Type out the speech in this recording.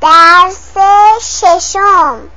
درس ششم.